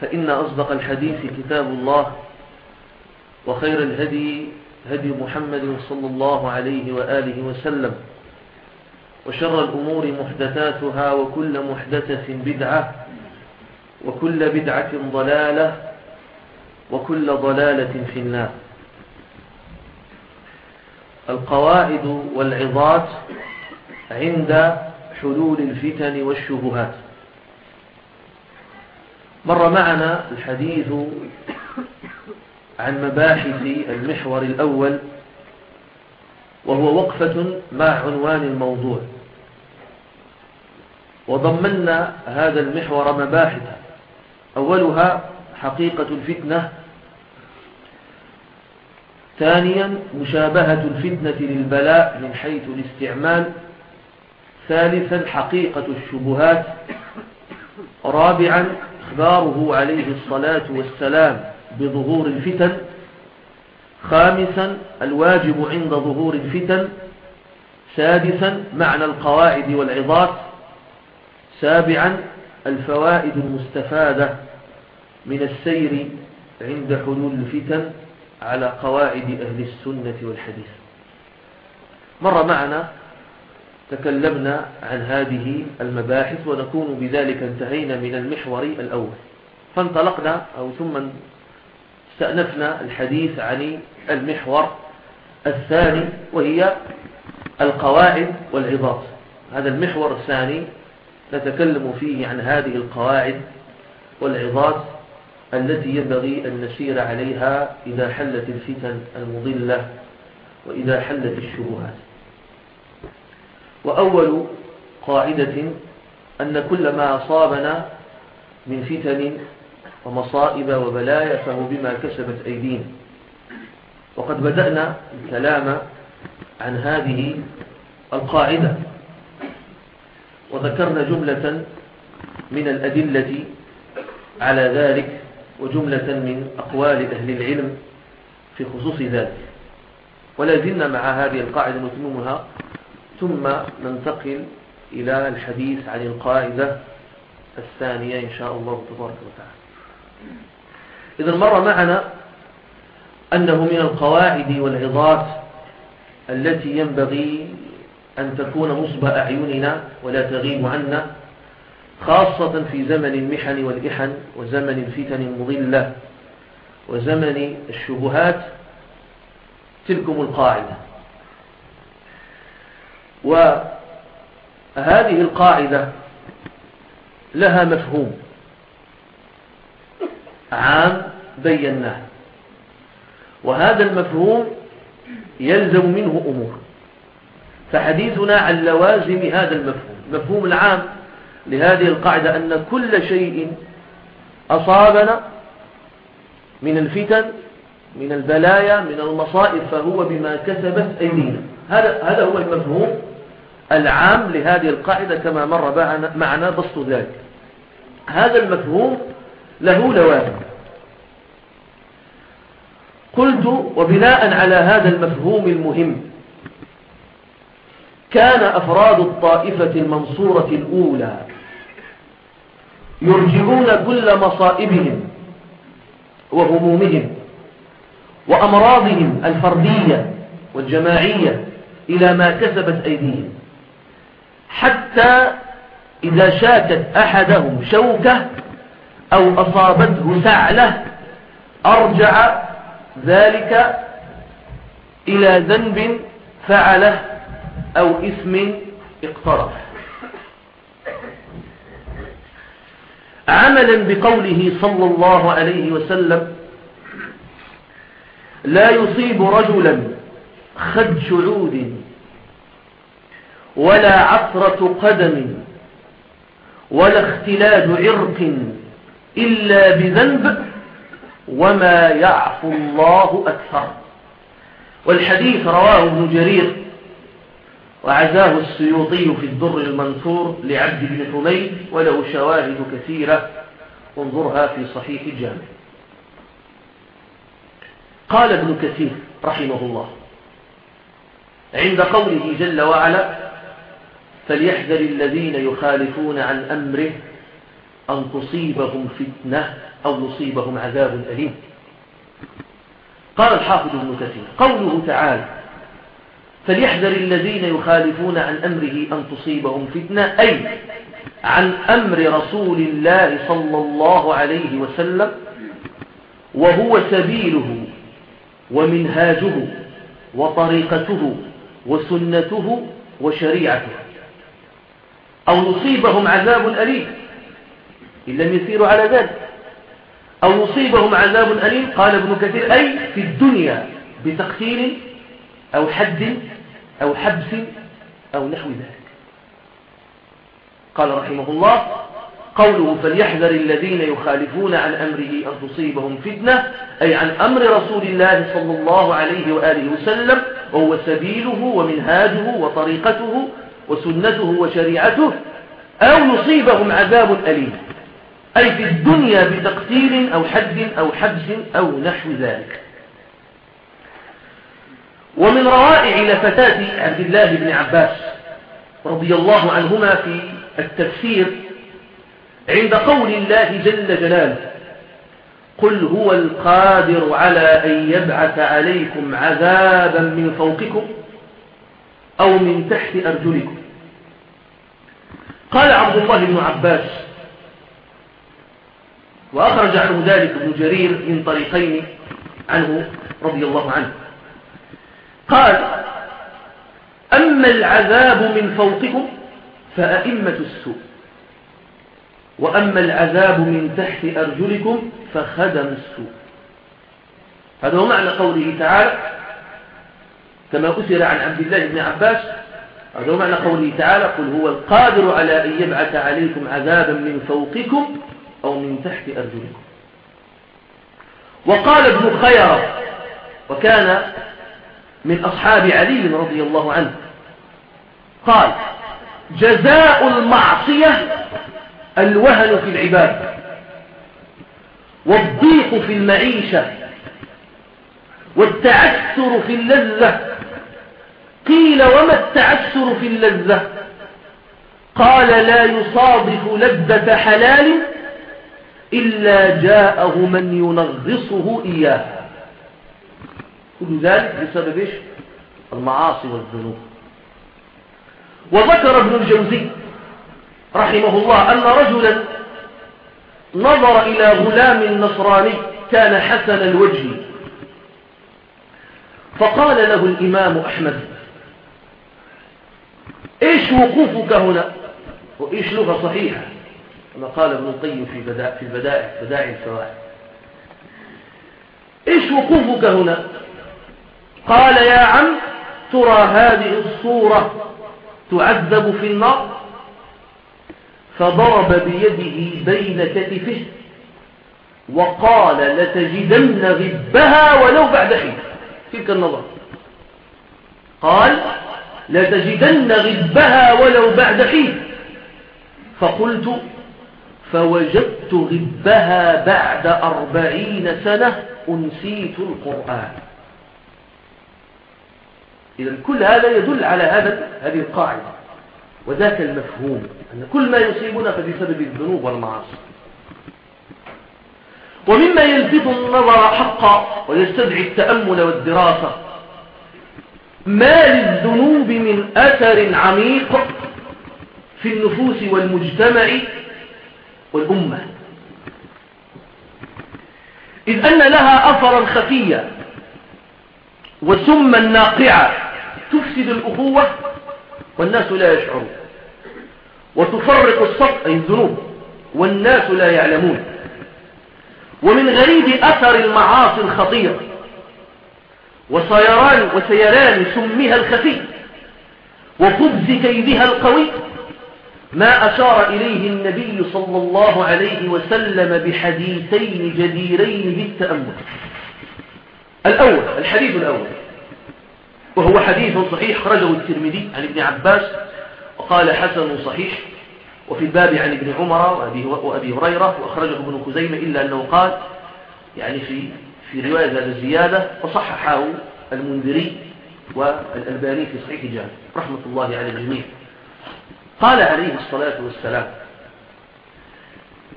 فإن أصدق الحديث كتاب الله وخير الهدي هدي محمد صلى الله عليه وآله وسلم وشر الأمور محدثاتها وكل محدثة بدعة وكل بدعة ضلالة وكل ضلالة في النار. القواعد والعظات عند حلول الفتن والشبهات. مر معنا الحديث عن مباحث المحور الأول وهو وقفة مع عنوان الموضوع. وضمنا هذا المحور مباحث. أولها حقيقة الفتنة. ثانيا مشابهة الفتنة للبلاء من حيث الاستعمال. ثالثا حقيقة الشبهات. رابعا إخباره عليه الصلاة والسلام بظهور الفتن. خامسا الواجب عند ظهور الفتن. سادسا معنى القواعد والعظات. سابعا الفوائد المستفادة من السير عند حلول الفتن على قواعد أهل السنة والحديث. مر معنا تكلمنا عن هذه المباحث ونكون بذلك انتهينا من المحور الأول. فانطلقنا أو ثم استأنفنا الحديث عن المحور الثاني وهي القواعد والعظات. هذا المحور الثاني نتكلم فيه عن هذه القواعد والعظات التي ينبغي أن نسير عليها إذا حلت الفتن المضلة وإذا حلت الشبهات. وأول قاعدة أن كل ما أصابنا من فتن ومصائب وبلايا فهو بما كسبت أيدينا. وقد بدأنا الكلام عن هذه القاعدة. وذكرنا جملة من الأدلة على ذلك وجملة من أقوال أهل العلم في خصوص ذلك. ولا زلنا مع هذه القاعدة نتممها ثم ننتقل إلى الحديث عن القاعدة الثانية إن شاء الله تبارك وتعالى. إذا مر معنا أنه من القواعد والعظات التي ينبغي أن تكون نصب أعيننا ولا تغيب عنا خاصة في زمن المحن والإحن وزمن الفتن المضلة وزمن الشبهات تلكم القاعدة. وهذه القاعدة لها مفهوم. عام بيناه. وهذا المفهوم يلزم منه أمور. فحديثنا عن لوازم هذا المفهوم. المفهوم العام لهذه القاعدة أن كل شيء أصابنا من الفتن من البلايا من المصائب فهو بما كسبت أيدينا. هذا هذا هو المفهوم العام لهذه القاعدة كما مر معنا بسط ذلك. هذا المفهوم له لوازم. قلت وبناء على هذا المفهوم المهم كان أفراد الطائفة المنصورة الأولى يرجعون كل مصائبهم وهمومهم وأمراضهم الفردية والجماعية إلى ما كسبت أيديهم. حتى إذا شاكت أحدهم شوكة أو أصابته سعلة أرجع ذلك إلى ذنب فعله أو إثم اقترف. عملا بقوله صلى الله عليه وسلم لا يصيب رجلا خدش عود ولا عثرة قدم ولا اختلاج عرق إلا بذنب وما يعفو الله أكثر. والحديث رواه ابن جرير وعزاه السيوطي في الدر المنثور لعبد بن حميد وله شواهد كثيرة انظرها في صحيح الجامع قال ابن كثير رحمه الله عند قوله جل وعلا فليحذر الذين يخالفون عن أمره أن تصيبهم فتنة أو يصيبهم عذاب أليم. قال الحافظ ابن كثير قوله تعالى فليحذر الذين يخالفون عن أمره أن تصيبهم فتنة أي عن أمر رسول الله صلى الله عليه وسلم وهو سبيله ومنهاجه وطريقته وسنته وشريعته. أو يصيبهم عذاب أليم. إن لم يسيروا على ذلك. أو يصيبهم عذاب أليم. قال ابن كثير أي في الدنيا بتقتيل أو حد أو حبس أو نحو ذلك. قال رحمه الله قوله فليحذر الذين يخالفون عن أمره أن تصيبهم فتنة أي عن أمر رسول الله صلى الله عليه وآله وسلم وهو سبيله ومنهاجه وطريقته وسنته وشريعته أو يصيبهم عذاب أليم. أي في الدنيا بتقتيل أو حد أو حبس أو نحو ذلك. ومن روائع لفتات عبد الله بن عباس رضي الله عنهما في التفسير عند قول الله جل جلاله قل هو القادر على أن يبعث عليكم عذابا من فوقكم أو من تحت أرجلكم. قال عبد الله بن عباس وأخرج عنه ذلك ابن جرير من طريقين عنه رضي الله عنه. قال أما العذاب من فوقكم فأئمة السوء وأما العذاب من تحت أرجلكم فخدم السوء. هذا هو معنى قوله تعالى كما أسر عن عبد الله بن عباس هذا معنى قوله تعالى قل هو القادر على أن يبعث عليكم عذابا من فوقكم أو من تحت أرجلكم. وقال ابن خير وكان من أصحاب علي رضي الله عنه قال جزاء المعصية الوهن في العباد والضيق في المعيشة والتعسر في اللذة قيل وما التعسر في اللذة؟ قال لا يصادف لذة حلال إلا جاءه من ينغصه إياها كل ذلك بسبب المعاصي والذنوب. وذكر ابن الجوزي رحمه الله أن رجلا نظر إلى غلام نصراني كان حسن الوجه. فقال له الإمام أحمد إيش وقوفك هنا؟ وإيش لغة صحيحة؟ كما قال ابن القيم في بدائع في البدائع بدائع الفوائد إيش وقوفك هنا؟ قال يا عم ترى هذه الصورة تعذب في النار؟ فضرب بيده بين كتفه وقال لتجدن غبها ولو بعد حين. تلك النظر. قال لتجدن غبها ولو بعد حين. فقلت فوجدت غبها بعد أربعين سنة أنسيت القرآن. إذا كل هذا يدل على هذا هذه القاعدة. وذاك المفهوم أن كل ما يصيبنا فبسبب الذنوب والمعاصي. ومما يلفت النظر حقا ويستدعي التأمل والدراسة. ما للذنوب من أثر عميق في النفوس والمجتمع والأمة. إذ أن لها أثرا خفيا وسما ناقعا تفسد الأخوة والناس لا يشعرون. وتفرق الصف أي الذنوب والناس لا يعلمون. ومن غريب أثر المعاصي الخطيرة وسيران, وسيران سمها الخفي وخبز كيدها القوي. ما أشار إليه النبي صلى الله عليه وسلم بحديثين جديرين بالتأمل. الأول الحديث الأول وهو حديث صحيح خرجه الترمذي عن ابن عباس وقال حسن صحيح وفي الباب عن ابن عمر وأبي, وأبي هريرة وأخرجه ابن خزيمة إلا أنه قال يعني في في رواية هذا الزيادة وصححه المنذري والألباني في صحيح جامع. رحمة الله على الجميع. قال عليه الصلاة والسلام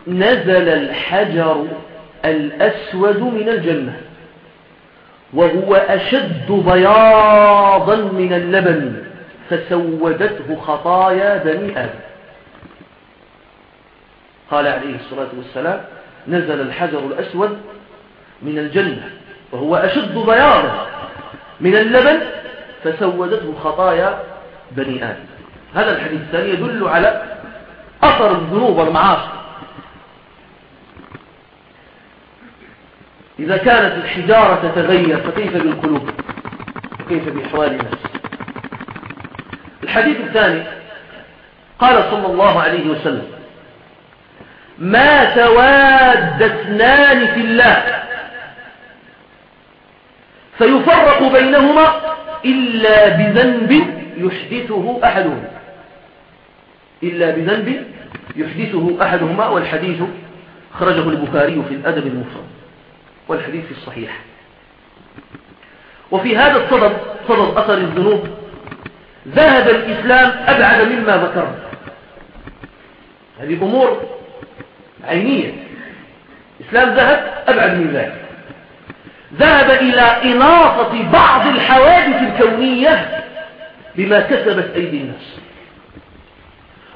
نزل الحجر الأسود من الجنة وهو أشد بياضا من اللبن فسودته خطايا بني آدم. قال عليه الصلاة والسلام نزل الحجر الأسود من الجنة وهو أشد بياضا من اللبن فسودته خطايا بني آدم. هذا الحديث الثاني يدل على أثر الذنوب والمعاصي. إذا كانت الحجارة تتغير فكيف بالقلوب؟ وكيف بأحوال الناس؟ الحديث الثاني قال صلى الله عليه وسلم ما تواد اثنان في الله فيفرق بينهما إلا بذنب يحدثه أحدهما إلا بذنب يحدثه أحدهما والحديث خرجه البخاري في الأدب المفرد والحديث الصحيح. وفي هذا الصدد صدد أثر الذنوب ذهب الإسلام أبعد مما ذكرنا هذه أمور عينية. الإسلام ذهب أبعد من ذلك. ذهب إلى إناقة بعض الحوادث الكونية بما كسبت أيدي الناس.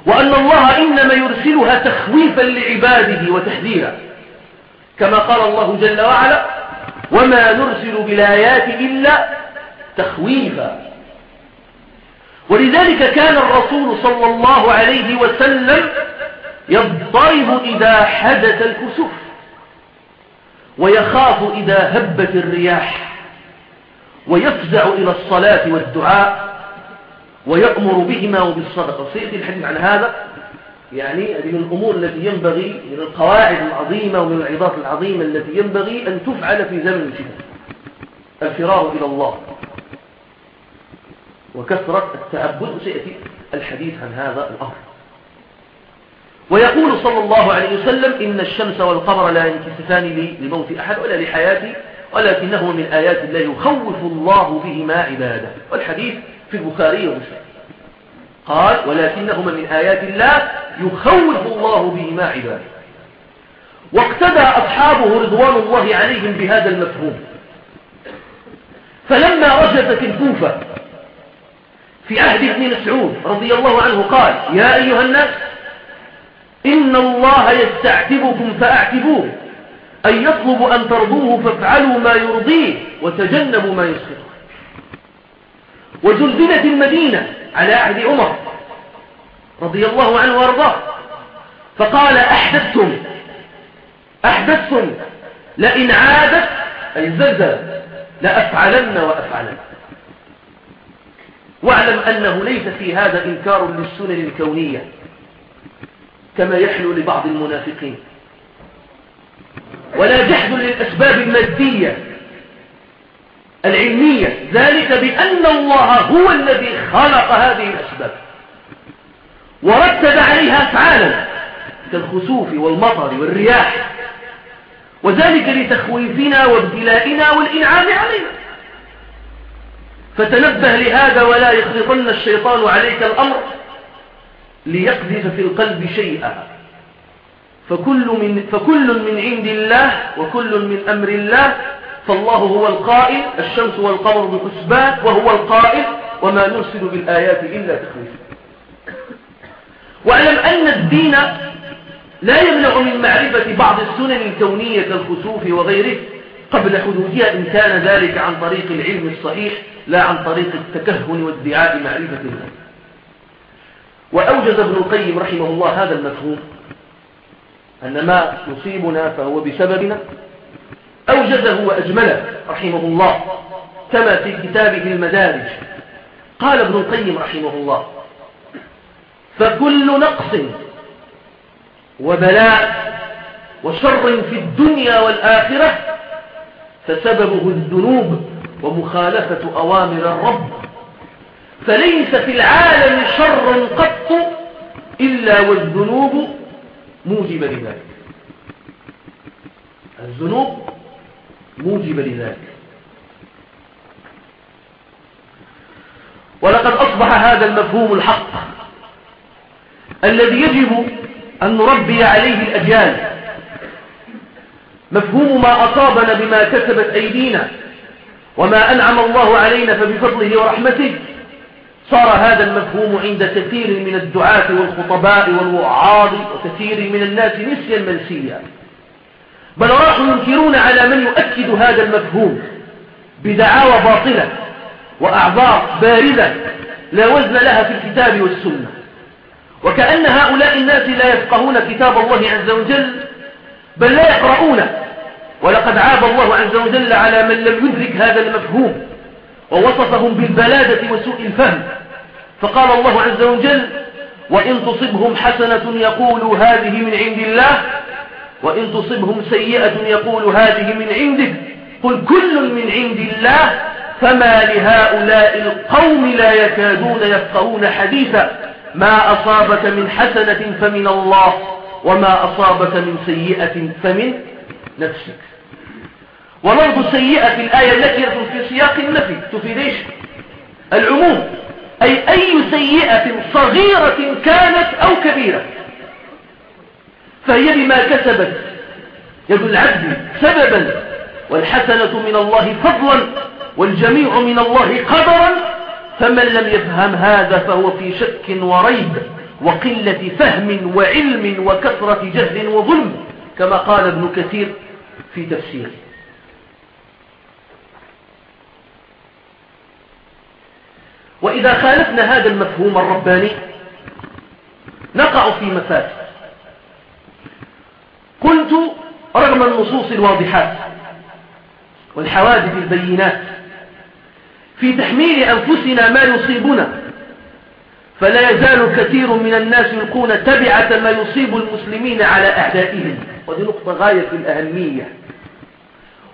وأن الله إنما يرسلها تخويفا لعباده وتحذيرا. كما قال الله جل وعلا وما نرسل بالآيات إلا تخويفا. ولذلك كان الرسول صلى الله عليه وسلم يضطرب إذا حدث الكسوف. ويخاف إذا هبت الرياح ويفزع إلى الصلاة والدعاء ويأمر بهما وبالصدقة. وسيأتي الحديث عن هذا يعني هذه من الأمور التي ينبغي من القواعد العظيمة ومن العظات العظيمة التي ينبغي أن تفعل في زمن الفتن. الفرار إلى الله. وكثرة التعبد وسيأتي الحديث عن هذا الأمر. ويقول صلى الله عليه وسلم إن الشمس والقمر لا ينكسفان لموت أحد ولا لحياته ولكنه من آيات الله يخوف الله بهما عباده. والحديث في البخاري ومسلم. قال ولكنهما من آيات الله يخوف الله بهما عباده. واقتدى أصحابه رضوان الله عليهم بهذا المفهوم. فلما رجت الكوفة في عهد ابن مسعود رضي الله عنه قال يا أيها الناس إن الله يستعتبكم فأعتبوه أن يطلب أن ترضوه فافعلوا ما يرضيه وتجنبوا ما يسخطه وزلزلت المدينة على عهد عمر رضي الله عنه وأرضاه فقال أحدثتم أحدثتم لئن عادت أي الزلزل لأفعلن وأفعلن. واعلم أنه ليس في هذا إنكار للسنن الكونية. كما يحلو لبعض المنافقين. ولا جحد للأسباب المادية العلمية ذلك بأن الله هو الذي خلق هذه الأسباب. ورتب عليها أفعالا كالخسوف والمطر والرياح وذلك لتخويفنا وابتلائنا والإنعام علينا. فتنبه لهذا ولا يخلطن الشيطان عليك الأمر ليقذف في القلب شيئا. فكل من, فكل من عند الله وكل من أمر الله فالله هو القائل الشمس والقمر بحسبان وهو القائل وما نرسل بالآيات إلا تخويفا. واعلم أن الدين لا يمنع من معرفة بعض السنن الكونية كالخسوف وغيره. قبل حدوثها إن كان ذلك عن طريق العلم الصحيح لا عن طريق التكهن وادعاء معرفة الله. وأوجز ابن القيم رحمه الله هذا المفهوم أن ما يصيبنا فهو بسببنا أوجزه وأجمله رحمه الله كما في كتابه المدارج. قال ابن القيم رحمه الله فكل نقص وبلاء وشر في الدنيا والآخرة فسببه الذنوب ومخالفة أوامر الرب فليس في العالم شر قط إلا والذنوب موجب لذلك. الذنوب موجب لذلك. ولقد أصبح هذا المفهوم الحق الذي يجب أن نربي عليه الأجيال. مفهوم ما أصابنا بما كسبت أيدينا وما أنعم الله علينا فبفضله ورحمته. صار هذا المفهوم عند كثير من الدعاة والخطباء والوعاظ وكثير من الناس نسيا منسيا. بل راحوا ينكرون على من يؤكد هذا المفهوم بدعاوى باطلة وأعذار باردة لا وزن لها في الكتاب والسنة. وكأن هؤلاء الناس لا يفقهون كتاب الله عز وجل بل لا يقرؤونه ولقد عاب الله عز وجل على من لم يدرك هذا المفهوم ووصفهم بالبلادة وسوء الفهم. فقال الله عز وجل وإن تصبهم حسنة يقولوا هذه من عند الله وإن تصبهم سيئة يقول هذه من عندك قل كل من عند الله فما لهؤلاء القوم لا يكادون يفقهون حديثا ما أصابك من حسنة فمن الله وما أصابك من سيئة فمن نفسك. ولفظ السيئة في الآية نكرة في سياق النفي. تفيد العموم. أي أي سيئة صغيرة كانت أو كبيرة. فهي بما كسبت. يد العبد سببا والحسنة من الله فضلا والجميع من الله قدرا. فمن لم يفهم هذا فهو في شك وريب وقلة فهم وعلم وكثرة جهل وظلم كما قال ابن كثير في تفسيره. وإذا خالفنا هذا المفهوم الرباني نقع في مفاسد قلت رغم النصوص الواضحات والحوادث البينات في تحميل أنفسنا ما يصيبنا فلا يزال كثير من الناس يلقون تبعة ما يصيب المسلمين على أعدائهم. وهذه نقطة غاية في الأهمية.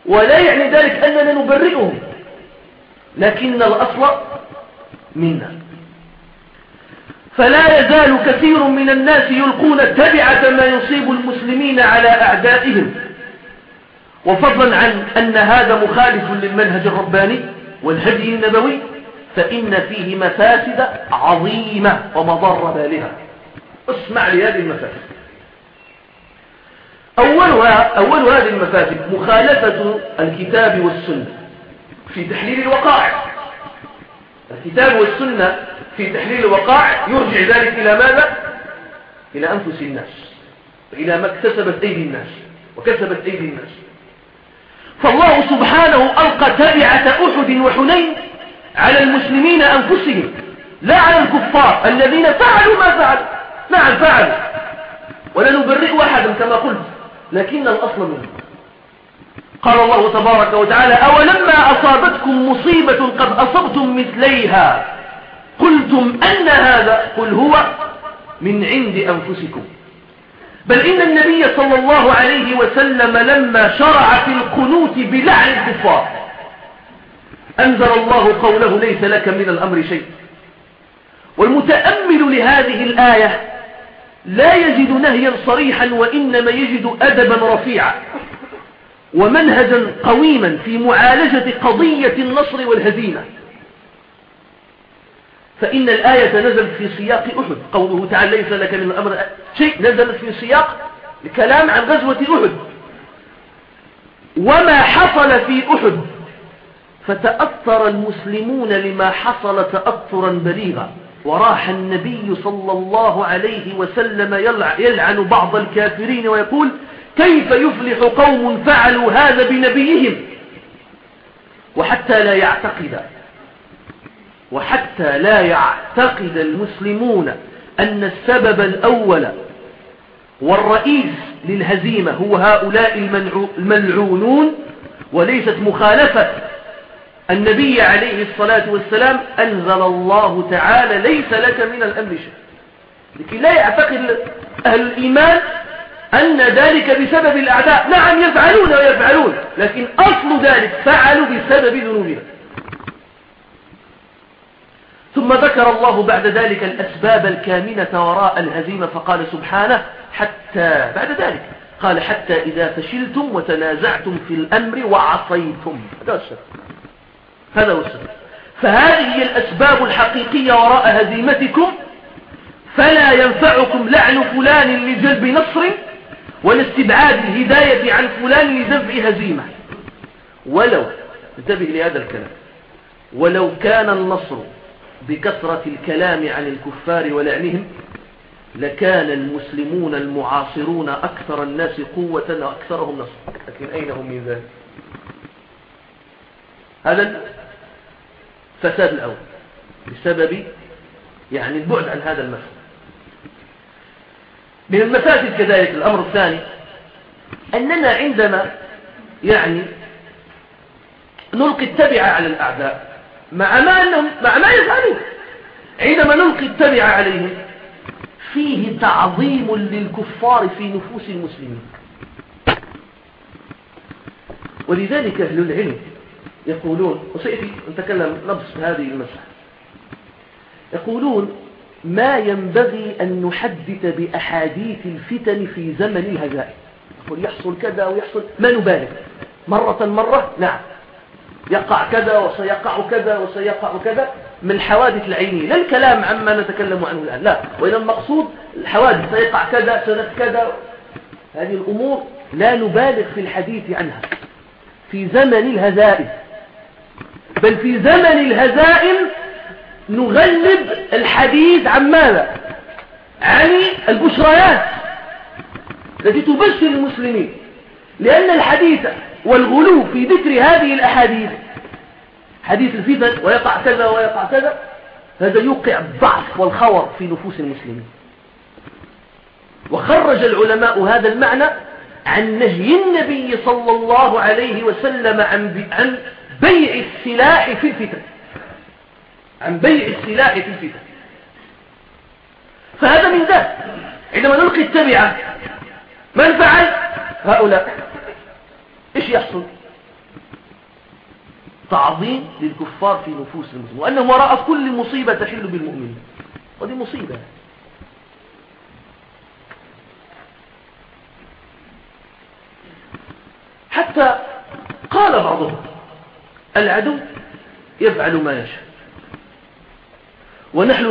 ولا يعني ذلك أننا نبرئهم لكن الأصل منا فلا يزال كثير من الناس يلقون تبعة ما يصيب المسلمين على أعدائهم. وفضلا عن أن هذا مخالف للمنهج الرباني والهدي النبوي فإن فيه مفاسد عظيمة ومضر بالها اسمع لهذه المفاسد. أولها أول هذه المفاسد مخالفة الكتاب والسنة في تحليل الوقائع. الكتاب والسنة في تحليل الوقائع يرجع ذلك إلى ماذا؟ إلى أنفس الناس إلى ما اكتسبت أيدي الناس وكسبت أيدي الناس. فالله سبحانه ألقى تابعة أحد وحنين على المسلمين أنفسهم لا على الكفار الذين فعلوا ما فعلوا نعم فعلوا. ولا نبرئ أحدا كما قلت لكن الأصل منه قال الله تبارك وتعالى أولما أصابتكم مصيبة قد أصبتم مثليها قلتم أن هذا قل هو من عند أنفسكم. بل إن النبي صلى الله عليه وسلم لما شرع في القنوت بلعن الكفار أنزل الله قوله ليس لك من الأمر شيء والمتأمل لهذه الآية لا يجد نهيا صريحا وإنما يجد أدبا رفيعا. ومنهجا قويما في معالجة قضية النصر والهزيمة. فإن الآية نزلت في سياق أحد. قوله تعالى ليس لك من الأمر شيء. نزلت في سياق الكلام عن غزوة أحد. وما حصل في أحد. فتأثر المسلمون لما حصل تأثرا بليغا. وراح النبي صلى الله عليه وسلم يلعن بعض الكافرين ويقول كيف يفلح قوم فعلوا هذا بنبيهم؟ وحتى لا يعتقد وحتى لا يعتقد المسلمون أن السبب الأول والرئيس للهزيمة هو هؤلاء الملعونون وليست مخالفة النبي عليه الصلاة والسلام أنزل الله تعالى ليس لك من الأمر شيء. لكي لا يعتقد أهل الإيمان أن ذلك بسبب الأعداء. نعم يفعلون ويفعلون لكن أصل ذلك فعلوا بسبب ذنوبهم. ثم ذكر الله بعد ذلك الأسباب الكامنة وراء الهزيمة فقال سبحانه حتى بعد ذلك قال حتى إذا فشلتم وتنازعتم في الأمر وعصيتم. هذا هو السبب هذا هو السبب فهذه هي الأسباب الحقيقية وراء هزيمتكم. فلا ينفعكم لعن فلان لجلب نصر ولاستبعاد الهداية عن فلان لدفع هزيمة. ولو انتبه لهذا الكلام ولو كان النصر بكثرة الكلام عن الكفار ولعنهم لكان المسلمون المعاصرون أكثر الناس قوة وأكثرهم نصر. لكن أين هم من ذلك؟ هذا الفساد الأول بسبب يعني البعد عن هذا المفهوم. من المفاسد كذلك. الأمر الثاني أننا عندما يعني نلقي التبع على الأعداء مع ما, أنهم مع ما يفعلون عندما نلقي التبع عليهم فيه تعظيم للكفار في نفوس المسلمين. ولذلك أهل العلم يقولون وسيأتي نتكلم نبص هذه المسألة يقولون ما ينبغي أن نحدث بأحاديث الفتن في زمن الهزائم يقول يحصل كذا ويحصل. ما نبالغ. مرة مرة نعم. يقع كذا وسيقع كذا وسيقع كذا من الحوادث العينية لا الكلام عما نتكلم عنه الآن لا. وإذا المقصود الحوادث سيقع كذا سنة كذا. هذه الأمور لا نبالغ في الحديث عنها. في زمن الهزائم. بل في زمن الهزائم نغلب الحديث عن ماذا؟ عن البشريات التي تبشر المسلمين. لأن الحديث والغلو في ذكر هذه الأحاديث حديث الفتن ويقع كذا ويقع كذا هذا يوقع الضعف والخور في نفوس المسلمين. وخرج العلماء هذا المعنى عن نهي النبي صلى الله عليه وسلم عن بيع السلاح في الفتن. عن بيع السلاح في الفتن. فهذا من ذلك عندما نلقي التبعة من فعل؟ هؤلاء. إيش يحصل؟ تعظيم للكفار في نفوس المسلمين وأنهم وراء كل مصيبة تحل بالمؤمنين. ودي مصيبة. حتى قال بعضهم العدو يفعل ما يشاء. ونحن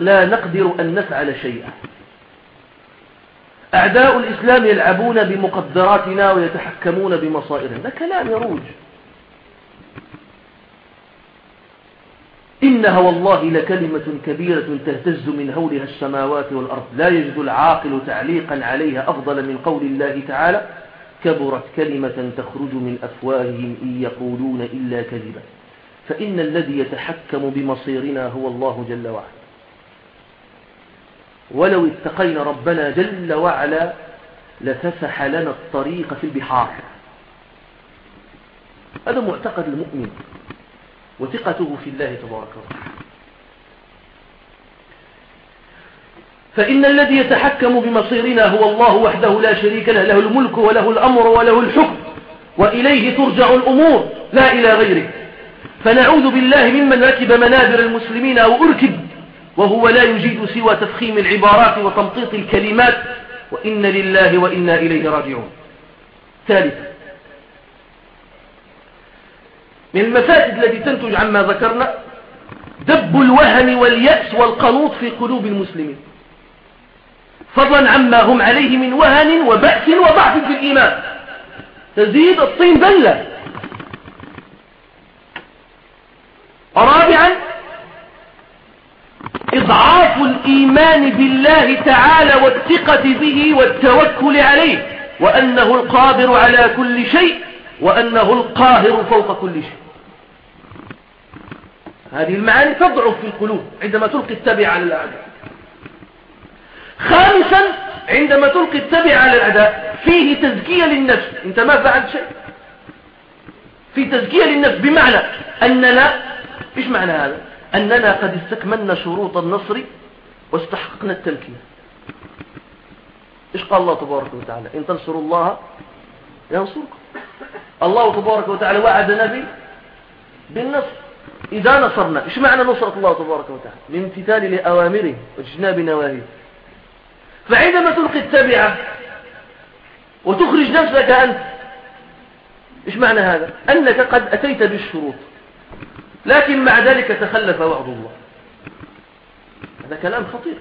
لا نقدر أن نفعل شيئا. أعداء الإسلام يلعبون بمقدراتنا ويتحكمون بمصائرنا ده كلام يروج. إنها والله لكلمة كبيرة تهتز من هولها السماوات والأرض. لا يجد العاقل تعليقا عليها أفضل من قول الله تعالى كبرت كلمة تخرج من أفواههم إن يقولون إلا كذبا. فإن الذي يتحكم بمصيرنا هو الله جل وعلا. ولو اتقينا ربنا جل وعلا لفسح لنا الطريق في البحار. هذا معتقد المؤمن وثقته في الله تبارك وتعالى. فإن الذي يتحكم بمصيرنا هو الله وحده لا شريك له له الملك وله الأمر وله الحكم وإليه ترجع الأمور لا إلى غيره. فنعوذ بالله ممن ركب منابر المسلمين أو أركب وهو لا يجيد سوى تفخيم العبارات وتمطيط الكلمات وإن لله وإنا إليه راجعون. ثالثا من المفاسد التي تنتج عما ذكرنا دب الوهن واليأس والقنوط في قلوب المسلمين. فضلا عما هم عليه من وهن وبأس وضعف في الإيمان. تزيد الطين بلة. رابعا إضعاف الإيمان بالله تعالى والثقة به والتوكل عليه وأنه القادر على كل شيء وأنه القاهر فوق كل شيء. هذه المعاني تضعف في القلوب عندما تلقي التبع على الأعداء. خامسا عندما تلقي التبع على الأعداء فيه تزكية للنفس. أنت ما فعلت شيء؟ في تزكية للنفس بمعنى أننا إيش معنى هذا؟ أننا قد استكملنا شروط النصر واستحقنا التمكين. إيش قال الله تبارك وتعالى؟ إن تنصروا الله ينصركم. الله تبارك وتعالى وعدنا به بالنصر. إذا نصرنا إيش معنى نصرة الله تبارك وتعالى؟ الامتثال لأوامره واجتناب نواهيه. فعندما تلقي التبعة وتخرج نفسك أنت إيش معنى هذا؟ أنك قد أتيت بالشروط. لكن مع ذلك تخلف وعد الله. هذا كلام خطير.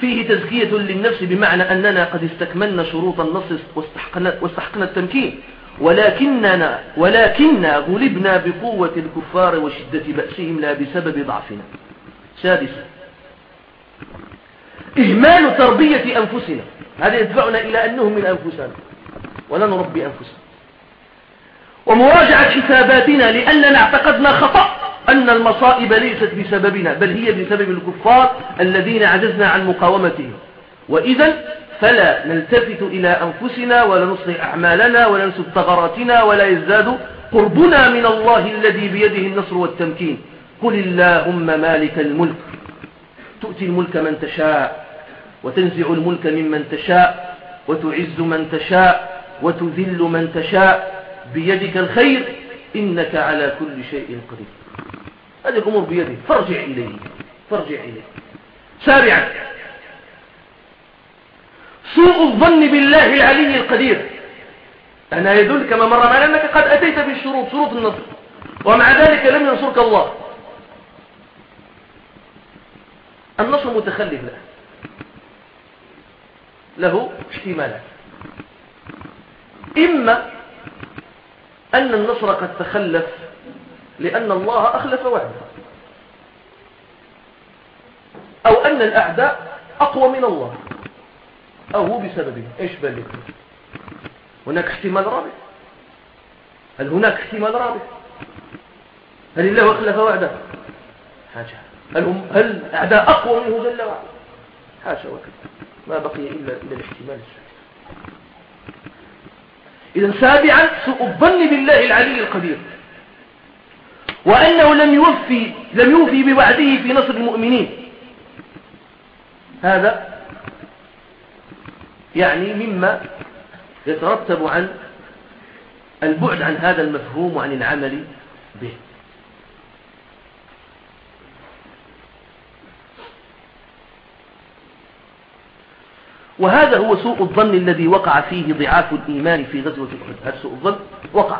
فيه تزكية للنفس بمعنى أننا قد استكملنا شروط النص واستحقنا, التمكين. ولكننا ولكننا غلبنا بقوة الكفار وشدة بأسهم لا بسبب ضعفنا. سادسا. إهمال تربية أنفسنا. هذا يدفعنا إلى أن نهمل أنفسنا. ولا نربي أنفسنا. ومراجعة حساباتنا لأننا اعتقدنا خطأ أن المصائب ليست بسببنا بل هي بسبب الكفار الذين عجزنا عن مقاومتهم. وإذا فلا نلتفت إلى أنفسنا ولا نصلح أعمالنا ولا ننسب ثغراتنا ولا يزداد قربنا من الله الذي بيده النصر والتمكين. قل اللهم مالك الملك. تؤتي الملك من تشاء وتنزع الملك ممن تشاء وتعز من تشاء وتذل من تشاء بيدك الخير إنك على كل شيء قدير. هذه الأمور بيده فارجع إليه. فارجع إليه. سابعا. سوء الظن بالله العلي القدير. أنا يدل كما مر معنا أنك قد أتيت بالشروط شروط النصر. ومع ذلك لم ينصرك الله. النصر متخلف له. له احتمالات إما أن النصر قد تخلف لأن الله أخلف وعده أو أن الأعداء أقوى من الله. أو هو بسببه. إيش بالك هناك احتمال رابع. هل هناك احتمال رابع؟ هل الله أخلف وعده؟ حاجة. هل, هم هل أعداء أقوى منه جل وعلا؟ حاشا وكذا. ما بقي إلا, إلا الاحتمال السادس إذا سابعا سوء الظن بالله العلي القدير. وأنه لم يوفي لم يوفي بوعده في نصر المؤمنين. هذا يعني مما يترتب عن البعد عن هذا المفهوم وعن العمل به. وهذا هو سوء الظن الذي وقع فيه ضعاف الإيمان في غزوة أحد. سوء الظن؟ وقع.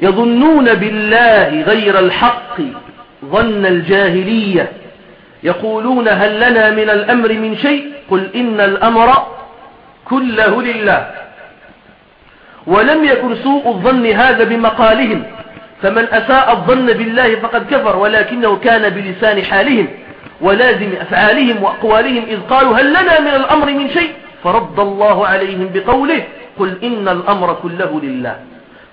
يظنون بالله غير الحق ظن الجاهلية. يقولون هل لنا من الأمر من شيء؟ قل إن الأمر كله لله. ولم يكن سوء الظن هذا بمقالهم. فمن أساء الظن بالله فقد كفر ولكنه كان بلسان حالهم. ولازم أفعالهم وأقوالهم إذ قالوا هل لنا من الأمر من شيء؟ فرد الله عليهم بقوله قل إن الأمر كله لله.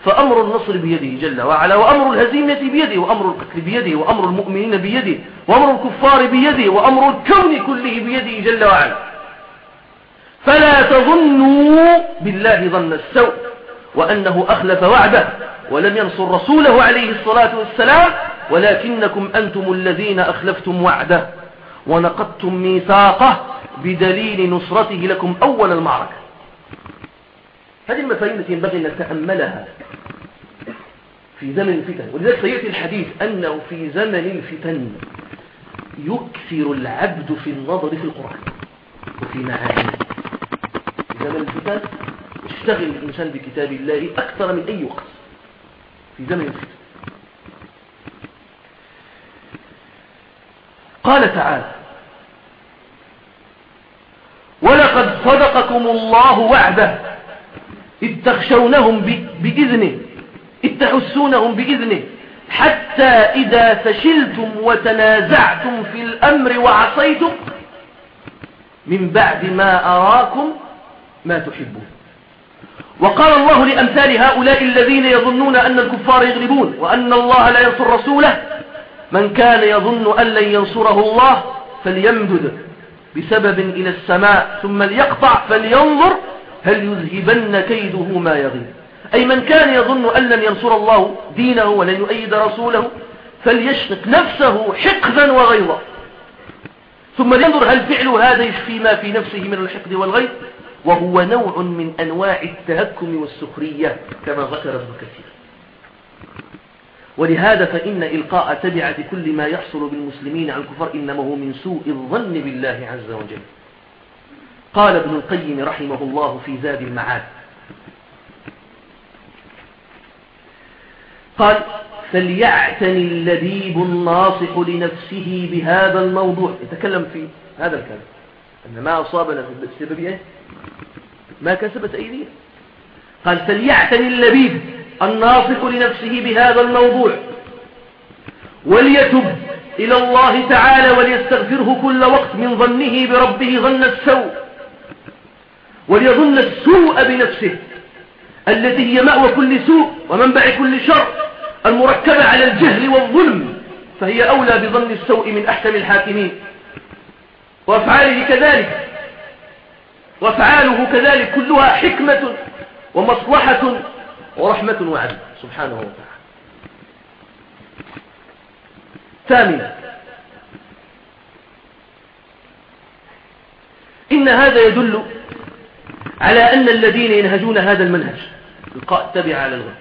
فأمر النصر بيده جل وعلا وأمر الهزيمة بيده وأمر القتل بيده وأمر المؤمنين بيده وأمر الكفار بيده وأمر الكون كله بيده جل وعلا. فلا تظنوا بالله ظن السوء وأنه أخلف وعده ولم ينصر رسوله عليه الصلاة والسلام ولكنكم أنتم الذين أخلفتم وعده. ونقضتم ميثاقه بدليل نصرته لكم أول المعركة. هذه المفاهيم التي ينبغي أن نتأملها في زمن الفتن. ولذلك سيأتي الحديث أنه في زمن الفتن يكثر العبد في النظر في القرآن وفي معانيه. في زمن الفتن يشتغل الإنسان بكتاب الله أكثر من أي وقت. في زمن الفتن. قال تعالى ولقد صدقكم الله وعده. إذ تخشونهم بإذنه. إذ تحسونهم بإذنه. حتى إذا فشلتم وتنازعتم في الأمر وعصيتم من بعد ما أراكم ما تحبون. وقال الله لأمثال هؤلاء الذين يظنون أن الكفار يغلبون وأن الله لا ينصر رسوله. من كان يظن أن لن ينصره الله فليمدد. بسبب إلى السماء ثم ليقطع فلينظر هل يذهبن كيده ما يغيب. أي من كان يظن أن لن ينصر الله دينه ولن يؤيد رسوله فليشقق نفسه حقدا وغيظا. ثم لينظر هل فعل هذا يشفي ما في نفسه من الحقد والغيظ. وهو نوع من أنواع التهكم والسخرية كما ذكر ابن كثير. ولهذا فإن إلقاء تبعة كل ما يحصل بالمسلمين عن كفر إنما هو من سوء الظن بالله عز وجل. قال ابن القيم رحمه الله في زاد المعاد. قال فليعتني اللبيب الناصح لنفسه بهذا الموضوع. يتكلم في هذا الكلام. أن ما أصابنا السبب إيه؟ ما كسبت أيدينا. قال فليعتني اللبيب. الناصح لنفسه بهذا الموضوع وليتب إلى الله تعالى وليستغفره كل وقت من ظنه بربه ظن السوء وليظن السوء بنفسه التي هي مأوى كل سوء ومنبع كل شر المركبة على الجهل والظلم فهي أولى بظن السوء من أحكم الحاكمين. وأفعاله كذلك وأفعاله كذلك كلها حكمة ومصلحة ورحمة وعدل. سبحانه وتعالى. ثامنا إن هذا يدل على أن الذين ينهجون هذا المنهج القاء تبع على الغد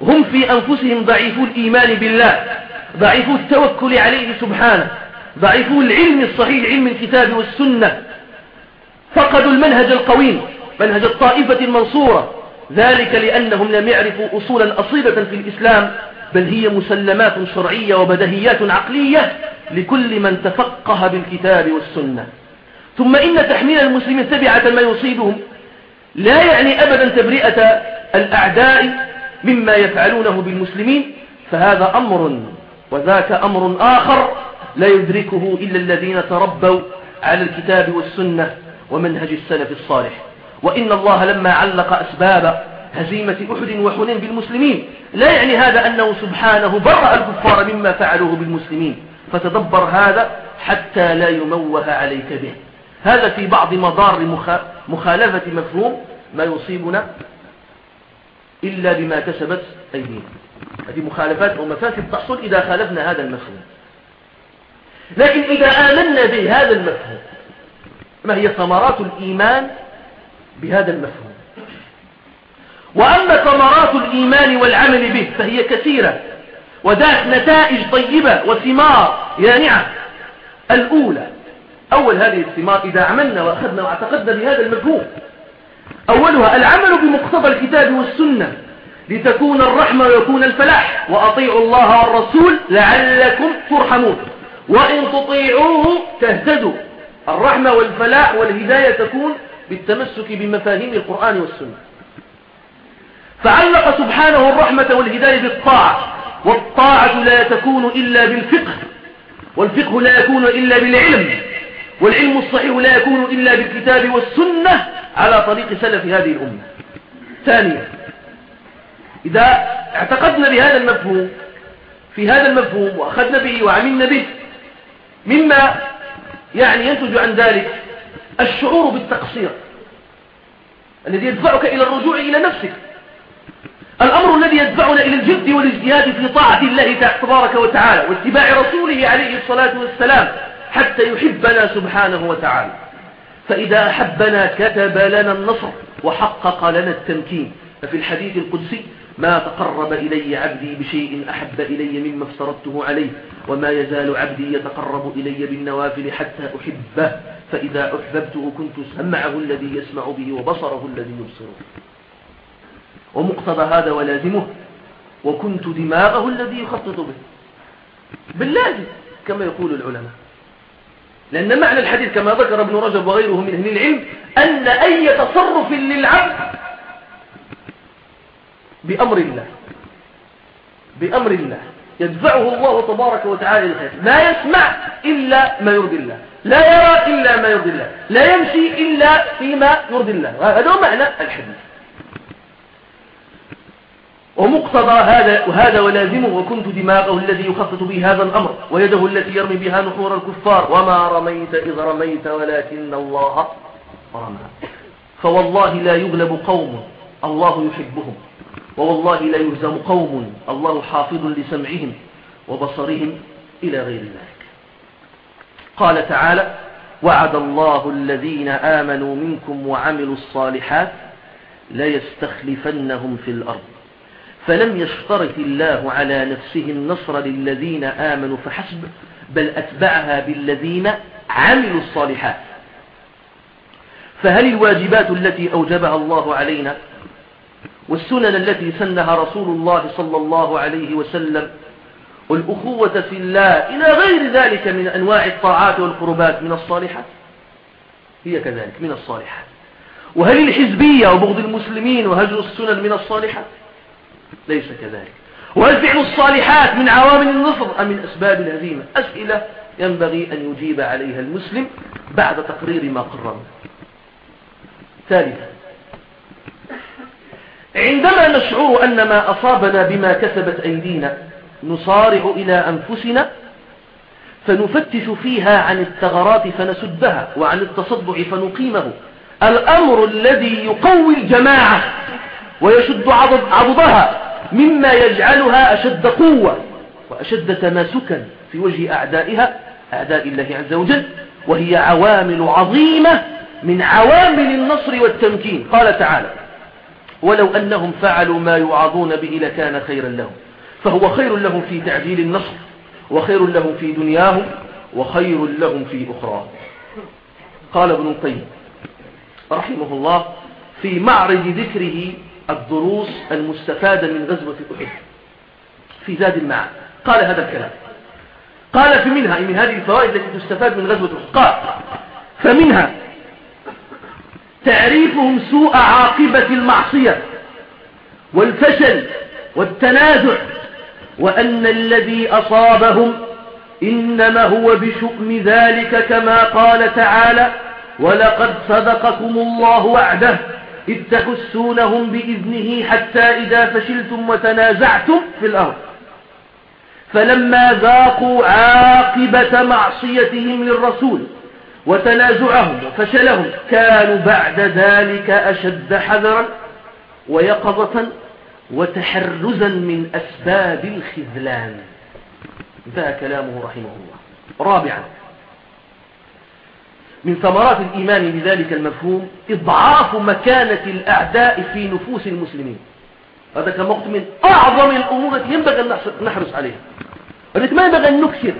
هم في أنفسهم ضعيفو الإيمان بالله ضعيفو التوكل عليه سبحانه ضعيفو العلم الصحيح علم الكتاب والسنة. فقدوا المنهج القويم منهج الطائفة المنصورة ذلك لأنهم لم يعرفوا أصولا أصيلة في الإسلام بل هي مسلمات شرعية وبدهيات عقلية لكل من تفقه بالكتاب والسنة. ثم إن تحميل المسلمين تبعة ما يصيبهم لا يعني أبدا تبرئة الأعداء مما يفعلونه بالمسلمين فهذا أمر وذاك أمر آخر لا يدركه إلا الذين تربوا على الكتاب والسنة ومنهج السلف الصالح. وإن الله لما علق أسباب هزيمة أحد وحنين بالمسلمين لا يعني هذا أنه سبحانه برأ الكفار مما فعلوه بالمسلمين فتدبر هذا حتى لا يموه عليك به. هذا في بعض مضار مخالفة مفهوم ما يصيبنا إلا بما كسبت أيدينا. هذه مخالفات أو مفاسد تحصل إذا خالفنا هذا المفهوم. لكن إذا آمنا بهذا المفهوم ما هي ثمرات الإيمان بهذا المفهوم. وأما ثمرات الإيمان والعمل به فهي كثيرة وذات نتائج طيبة وثمار يانعة. الأولى أول هذه الثمار إذا عملنا وأخذنا واعتقدنا بهذا المفهوم أولها العمل بمقتضى الكتاب والسنة لتكون الرحمة ويكون الفلاح. وأطيعوا الله والرسول لعلكم ترحمون. وإن تطيعوه تهتدوا. الرحمة والفلاح والهداية تكون بالتمسك بمفاهيم القرآن والسنة. فعلق سبحانه الرحمة والهداية بالطاعة والطاعة لا تكون إلا بالفقه والفقه لا يكون إلا بالعلم والعلم الصحيح لا يكون إلا بالكتاب والسنة على طريق سلف هذه الأمة. ثانيا إذا اعتقدنا بهذا المفهوم في هذا المفهوم وأخذنا به وعملنا به مما يعني ينتج عن ذلك الشعور بالتقصير. الذي يدفعك إلى الرجوع إلى نفسك. الأمر الذي يدفعنا إلى الجد والاجتهاد في طاعة الله تبارك وتعالى واتباع رسوله عليه الصلاة والسلام حتى يحبنا سبحانه وتعالى. فإذا أحبنا كتب لنا النصر وحقق لنا التمكين. ففي الحديث القدسي ما تقرب إلي عبدي بشيء أحب إلي مما افترضته عليه وما يزال عبدي يتقرب إلي بالنوافل حتى أحبه. فإذا أحببته كنت سمعه الذي يسمع به وبصره الذي يبصره. ومقتضى هذا ولازمه وكنت دماغه الذي يخطط به. باللازم كما يقول العلماء. لأن معنى الحديث كما ذكر ابن رجب وغيره من أهل العلم أن أي تصرف للعبد بأمر الله بأمر الله يدفعه الله تبارك وتعالى للخير. لا يسمع إلا ما يرضي الله. لا يرى إلا ما يرضي الله. لا يمشي إلا فيما يرضي الله. هذا هو معنى الحديث. ومقتضى هذا وهذا ولازمه وكنت دماغه الذي يخطط به هذا الأمر ويده التي يرمي بها نحور الكفار. وما رميت إذ رميت ولكن الله رمى. فوالله لا يغلب قوم الله يحبهم. ووالله لا يهزم قوم الله حافظ لسمعهم وبصرهم إلى غير ذلك قال تعالى وعد الله الذين آمنوا منكم وعملوا الصالحات ليستخلفنهم في الأرض. فلم يشترط الله على نفسه النصر للذين آمنوا فحسب بل أتبعها بالذين عملوا الصالحات. فهل الواجبات التي أوجبها الله علينا والسنن التي سنها رسول الله صلى الله عليه وسلم والأخوة في الله إلى غير ذلك من أنواع الطاعات والقربات من الصالحات؟ هي كذلك من الصالحات. وهل الحزبية وبغض المسلمين وهجر السنن من الصالحات؟ ليس كذلك. وهل فعل الصالحات من عوامل النصر أم من أسباب الهزيمة؟ أسئلة ينبغي أن يجيب عليها المسلم بعد تقرير ما قررنا. ثالثا. عندما نشعر أن ما أصابنا بما كسبت أيدينا نصارع إلى أنفسنا فنفتش فيها عن الثغرات فنسدها وعن التصدع فنقيمه. الأمر الذي يقوي الجماعة ويشد عضدها مما يجعلها أشد قوة وأشد تماسكا في وجه أعدائها أعداء الله عز وجل وهي عوامل عظيمة من عوامل النصر والتمكين. قال تعالى ولو أنهم فعلوا ما يوعظون به لكان خيرا لهم. فهو خير لهم في تعجيل النصر وخير لهم في دنياهم وخير لهم في أخرى قال ابن القيم رحمه الله في معرض ذكره الدروس المستفادة من غزوة أحد في زاد المعاد. قال هذا الكلام. قال في منها من هذه الفوائد التي تستفاد من غزوة أحد. قال فمنها تعريفهم سوء عاقبة المعصية والفشل والتنازع وأن الذي أصابهم إنما هو بشؤم ذلك كما قال تعالى ولقد صدقكم الله وعده إذ تحسونهم بإذنه حتى إذا فشلتم وتنازعتم في الأرض. فلما ذاقوا عاقبة معصيتهم للرسول وتنازعهم وفشلهم كانوا بعد ذلك أشد حذرا ويقظة وتحرزا من أسباب الخذلان. انتهى كلامه رحمه الله. رابعا من ثمرات الإيمان بذلك المفهوم إضعاف مكانة الأعداء في نفوس المسلمين. هذا كما قلت من أعظم الأمور التي ينبغي أن نحرص عليها. التي ما ينبغي أن نكثر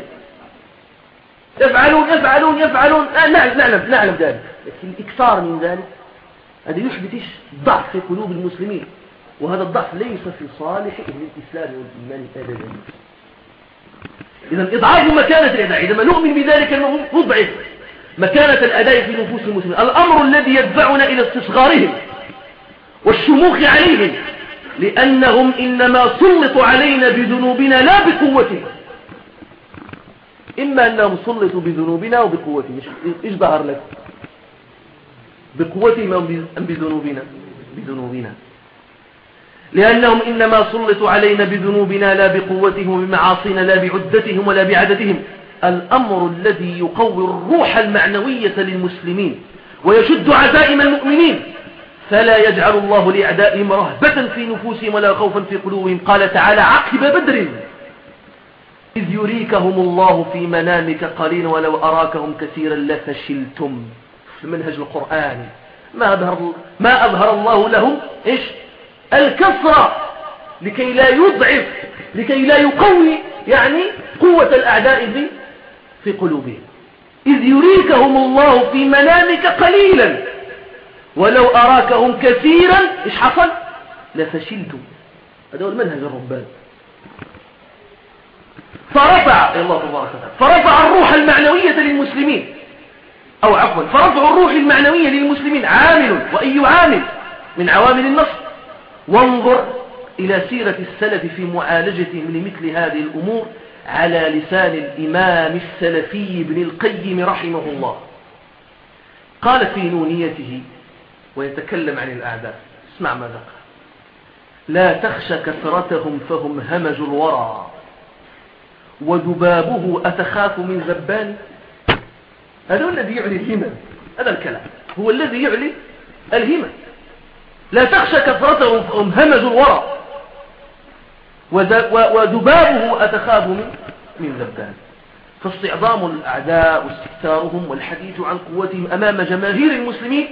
يفعلون يفعلون يفعلون. نعلم نعلم نعلم ذلك. لكن الإكثار من ذلك هذا يحدث ضعف في قلوب المسلمين. وهذا الضعف ليس في صالح أهل الإسلام والإيمان أبدا. إذا إضعاف مكانة الأداء. عندما نؤمن بذلك نضعف مكانة الأداء في نفوس المسلمين. الأمر الذي يدفعنا إلى استصغارهم والشموخ عليهم لأنهم إنما سلطوا علينا بذنوبنا لا بقوتهم. إما أنهم سلطوا بذنوبنا وبقوتهم. إيش ظهر لك؟ بقوتهم أم بذنوبنا؟ بذنوبنا. لأنهم إنما سلطوا علينا بذنوبنا لا بقوتهم وبمعاصينا لا بعدتهم ولا بعددهم الأمر الذي يقوي الروح المعنوية للمسلمين ويشد عزائم المؤمنين. فلا يجعل الله لأعدائهم رهبة في نفوسهم ولا خوفا في قلوبهم. قال تعالى عقب بدر. إذ يريكهم الله في منامك قليلا ولو أراكهم كثيرا لفشلتم. في المنهج القرآني ما أظهر, ما أظهر الله لهم؟ إيش؟ الكسرة لكي لا يضعف لكي لا يقوي يعني قوة الأعداء في قلوبهم. إذ يريكهم الله في منامك قليلا ولو أراكهم كثيرا إيش حصل؟ لفشلتم. هذا هو المنهج الرباني. فرفع الله تبارك وتعالى فرفع الروح المعنوية للمسلمين. أو عفوا فرفع الروح المعنوية للمسلمين. عامل وأي عامل؟ من عوامل النصر. وانظر إلى سيرة السلف في معالجتهم لمثل هذه الأمور على لسان الإمام السلفي ابن القيم رحمه الله. قال في نونيته ويتكلم عن الأعداء اسمع ماذا قال. لا تخشى كثرتهم فهم همج الورى وذبابه أتخاف من زبان. هذا الذي يعلي الهمم هذا الكلام هو الذي يعلي الهمم. لا تخشى كثرتهم فهم همج الورى. وذبابه أتخاف من من ذبان فاستعظام الأعداء واستكثارهم والحديث عن قوتهم أمام جماهير المسلمين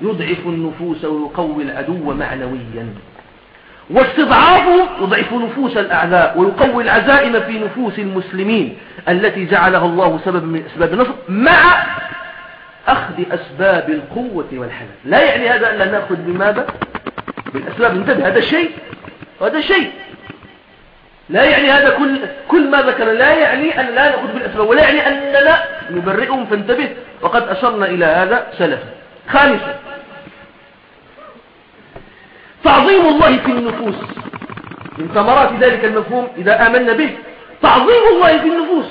يضعف النفوس ويقوي العدو معنويا. واستضعافهم يضعف نفوس الأعداء ويقوي العزائم في نفوس المسلمين التي جعلها الله سبب من أسباب النصر مع أخذ أسباب القوة والحذر لا يعني هذا أن نأخذ بماذا؟ بالأسباب. انتبه هذا شيء. هذا شيء. لا يعني هذا كل كل ما ذكر لا يعني أن لا نأخذ بالأسباب ولا يعني أننا نبرئهم. فانتبه. وقد أشرنا إلى هذا سلفا. خامسا. تعظيم الله في النفوس. من ثمرات ذلك المفهوم إذا آمنا به. تعظيم الله في النفوس.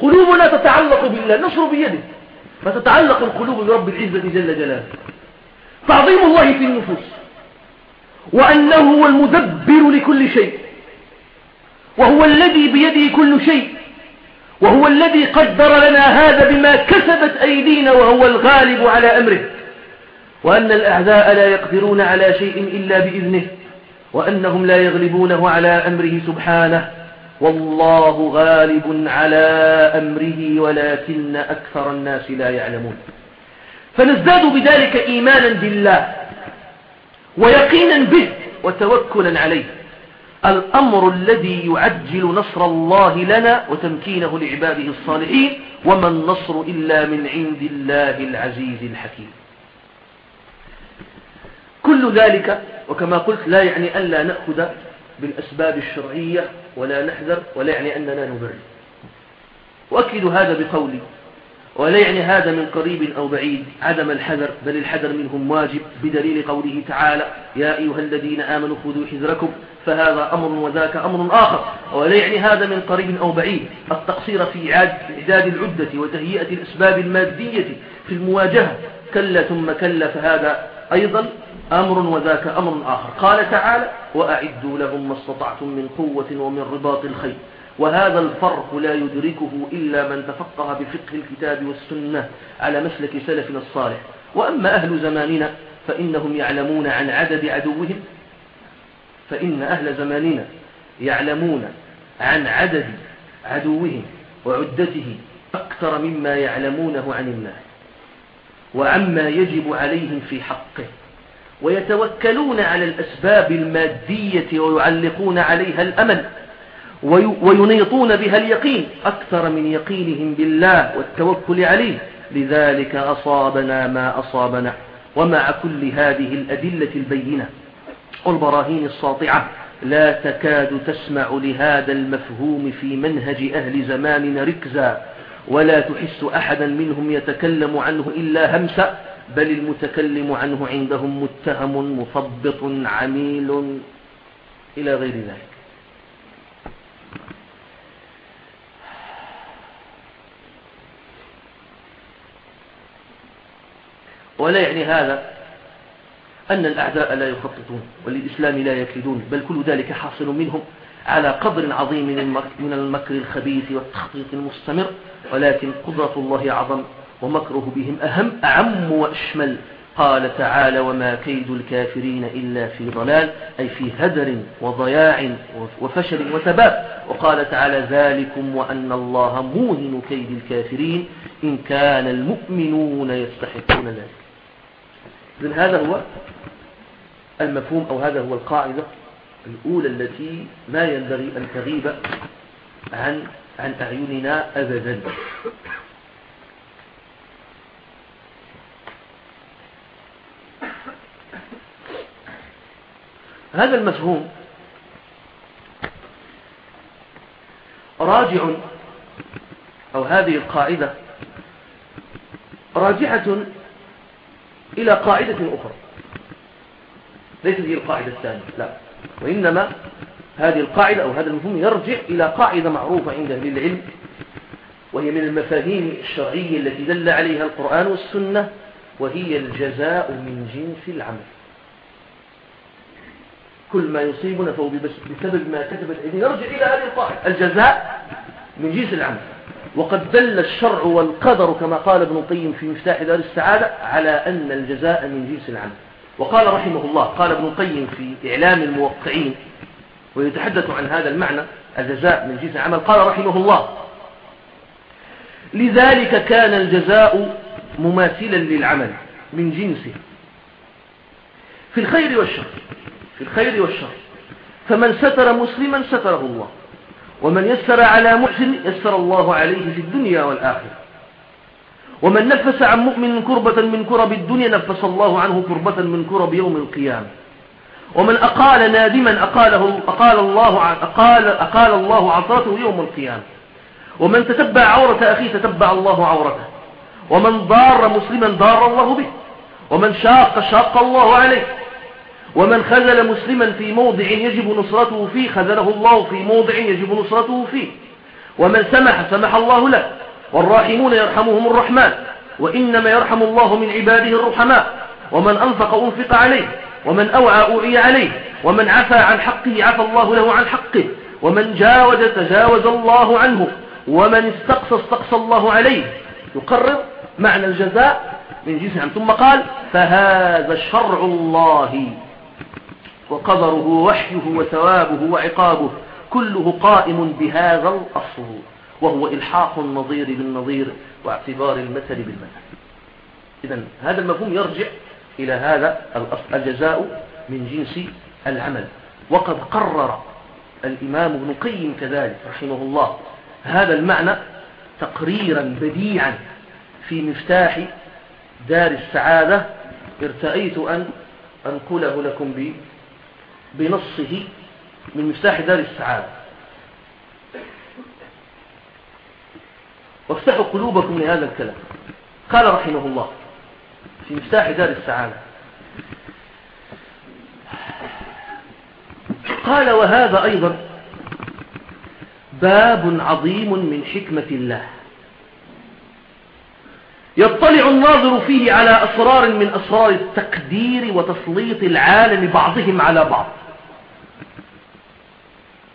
قلوبنا تتعلق بالله. نشر بيده. فتتعلق القلوب برب العزة جل جلاله. تعظيم الله في النفوس وأنه هو المدبر لكل شيء وهو الذي بيده كل شيء وهو الذي قدر لنا هذا بما كسبت أيدينا وهو الغالب على أمره. وأن الأعداء لا يقدرون على شيء إلا بإذنه وأنهم لا يغلبونه على أمره سبحانه. والله غالب على أمره ولكن أكثر الناس لا يعلمون. فنزداد بذلك إيمانا بالله ويقينا به وتوكلا عليه. الأمر الذي يعجل نصر الله لنا وتمكينه لعباده الصالحين وما النصر إلا من عند الله العزيز الحكيم. كل ذلك وكما قلت لا يعني أن لا نأخذ بالأسباب الشرعية ولا نحذر ولا يعني أننا نبرر. وأكد هذا بقولي ولا يعني هذا من قريب أو بعيد عدم الحذر بل الحذر منهم واجب بدليل قوله تعالى يا أيها الذين آمنوا خذوا حذركم فهذا أمر وذاك أمر آخر. ولا يعني هذا من قريب أو بعيد. التقصير في إعداد العدة وتهيئة الأسباب المادية في المواجهة. كلا ثم كلا فهذا أيضا أمر وذاك أمر آخر. قال تعالى وأعدوا لهم ما استطعتم من قوة ومن رباط الخير وهذا الفرق لا يدركه إلا من تفقه بفقه الكتاب والسنة على مسلك سلفنا الصالح. وأما أهل زماننا فإنهم يعلمون عن عدد عدوهم. فإن أهل زماننا يعلمون عن عدد عدوهم وعدته أكثر مما يعلمونه عن الناس وعما يجب عليهم في حقه. ويتوكلون على الأسباب المادية ويعلقون عليها الأمل وينيطون بها اليقين أكثر من يقينهم بالله والتوكل عليه. لذلك أصابنا ما أصابنا ومع كل هذه الأدلة البينة والبراهين الساطعة لا تكاد تسمع لهذا المفهوم في منهج أهل زماننا ركزا ولا تحس أحدا منهم يتكلم عنه إلا همسا بل المتكلم عنه عندهم متهم مثبط عميل إلى غير ذلك. ولا يعني هذا أن الأعداء لا يخططون وللإسلام لا يكيدون بل كل ذلك حاصل منهم على قدر عظيم من المكر الخبيث والتخطيط المستمر ولكن قدرة الله أعظم. ومكره بهم أهم أعم وأشمل. قال تعالى وما كيد الكافرين إلا في ضلال أي في هدر وضياع وفشل وتباب وقال تعالى ذلكم وأن الله موهن كيد الكافرين إن كان المؤمنون يستحقون ذلك. إذن هذا هو المفهوم أو هذا هو القاعدة الأولى التي ما ينبغي أن تغيب عن عن أعيننا أبدا. هذا المفهوم راجع أو هذه القاعدة راجعة إلى قاعدة أخرى. ليست هي القاعدة الثانية لا. وإنما هذه القاعدة أو هذا المفهوم يرجع إلى قاعدة معروفة عند أهل العلم وهي من المفاهيم الشرعية التي دل عليها القرآن والسنة وهي الجزاء من جنس العمل. كل ما يصيبنا فهو بسبب ما كتبت أيدينا. نرجع إلى هذه القاعدة. الجزاء من جنس العمل. وقد دل الشرع والقدر كما قال ابن القيم في مفتاح دار السعادة على أن الجزاء من جنس العمل. وقال رحمه الله قال ابن القيم في إعلام الموقعين ويتحدث عن هذا المعنى الجزاء من جنس العمل. قال رحمه الله لذلك كان الجزاء مماثلا للعمل من جنسه في الخير والشر. في الخير والشر. فمن ستر مسلما ستره الله. ومن يسر على محسن يسر الله عليه في الدنيا والآخرة. ومن نفس عن مؤمن كربة من كرب الدنيا نفس الله عنه كربة من كرب يوم القيامة. ومن أقال نادما أقاله أقال الله عن أقال أقال الله عثرته يوم القيامة. ومن تتبع عورة أخيه تتبع الله عورته. ومن ضار مسلما ضار الله به. ومن شاق شاق الله عليه. ومن خذل مسلما في موضع يجب نصرته فيه خذله الله في موضع يجب نصرته فيه. ومن سمح سمح الله له. والراحمون يرحمهم الرحمن. وإنما يرحم الله من عباده الرحماء. ومن أنفق أنفق عليه. ومن أوعى أوعي عليه. ومن عفى عن حقه عفى الله له عن حقه. ومن جاوز تجاوز الله عنه. ومن استقصى استقصى الله عليه. يقرر معنى الجزاء من جنس عام ثم قال فهذا شرع الله. وقدره وحيه وثوابه وعقابه كله قائم بهذا الأصل وهو إلحاق النظير بالنظير واعتبار المثل بالمثل. إذا هذا المفهوم يرجع إلى هذا الأصل الجزاء من جنس العمل. وقد قرر الإمام ابن قيم كذلك رحمه الله هذا المعنى تقريرا بديعا في مفتاح دار السعادة. ارتأيت أن أنقله لكم بنصه من مفتاح دار السعادة. وافتحوا قلوبكم لهذا الكلام. قال رحمه الله في مفتاح دار السعادة. قال وهذا أيضا باب عظيم من حكمة الله. يطلع الناظر فيه على أسرار من أسرار التقدير وتسليط العالم بعضهم على بعض.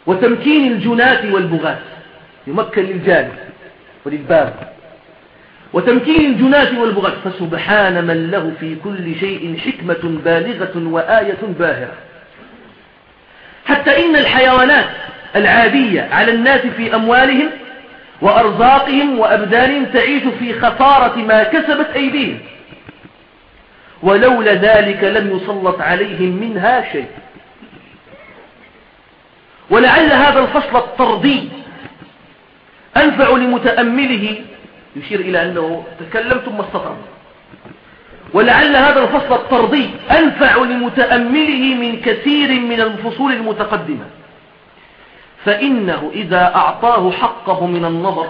وتمكين الجنات والبغاة. يمكن للجانب وللباب. وتمكين الجنات والبغاة. فسبحان من له في كل شيء حكمة بالغة وآية باهرة. حتى إن الحيوانات العادية على الناس في أموالهم وأرزاقهم وأبدانهم تعيش في خطارة ما كسبت أيديهم. ولولا ذلك لم يسلط عليهم منها شيء. ولعل هذا الفصل الطردي أنفع لمتأمله يشير إلى أنه تكلم ثم استطرد ولعل هذا الفصل الطردي أنفع لمتأمله من كثير من الفصول المتقدمة. فإنه إذا أعطاه حقه من النظر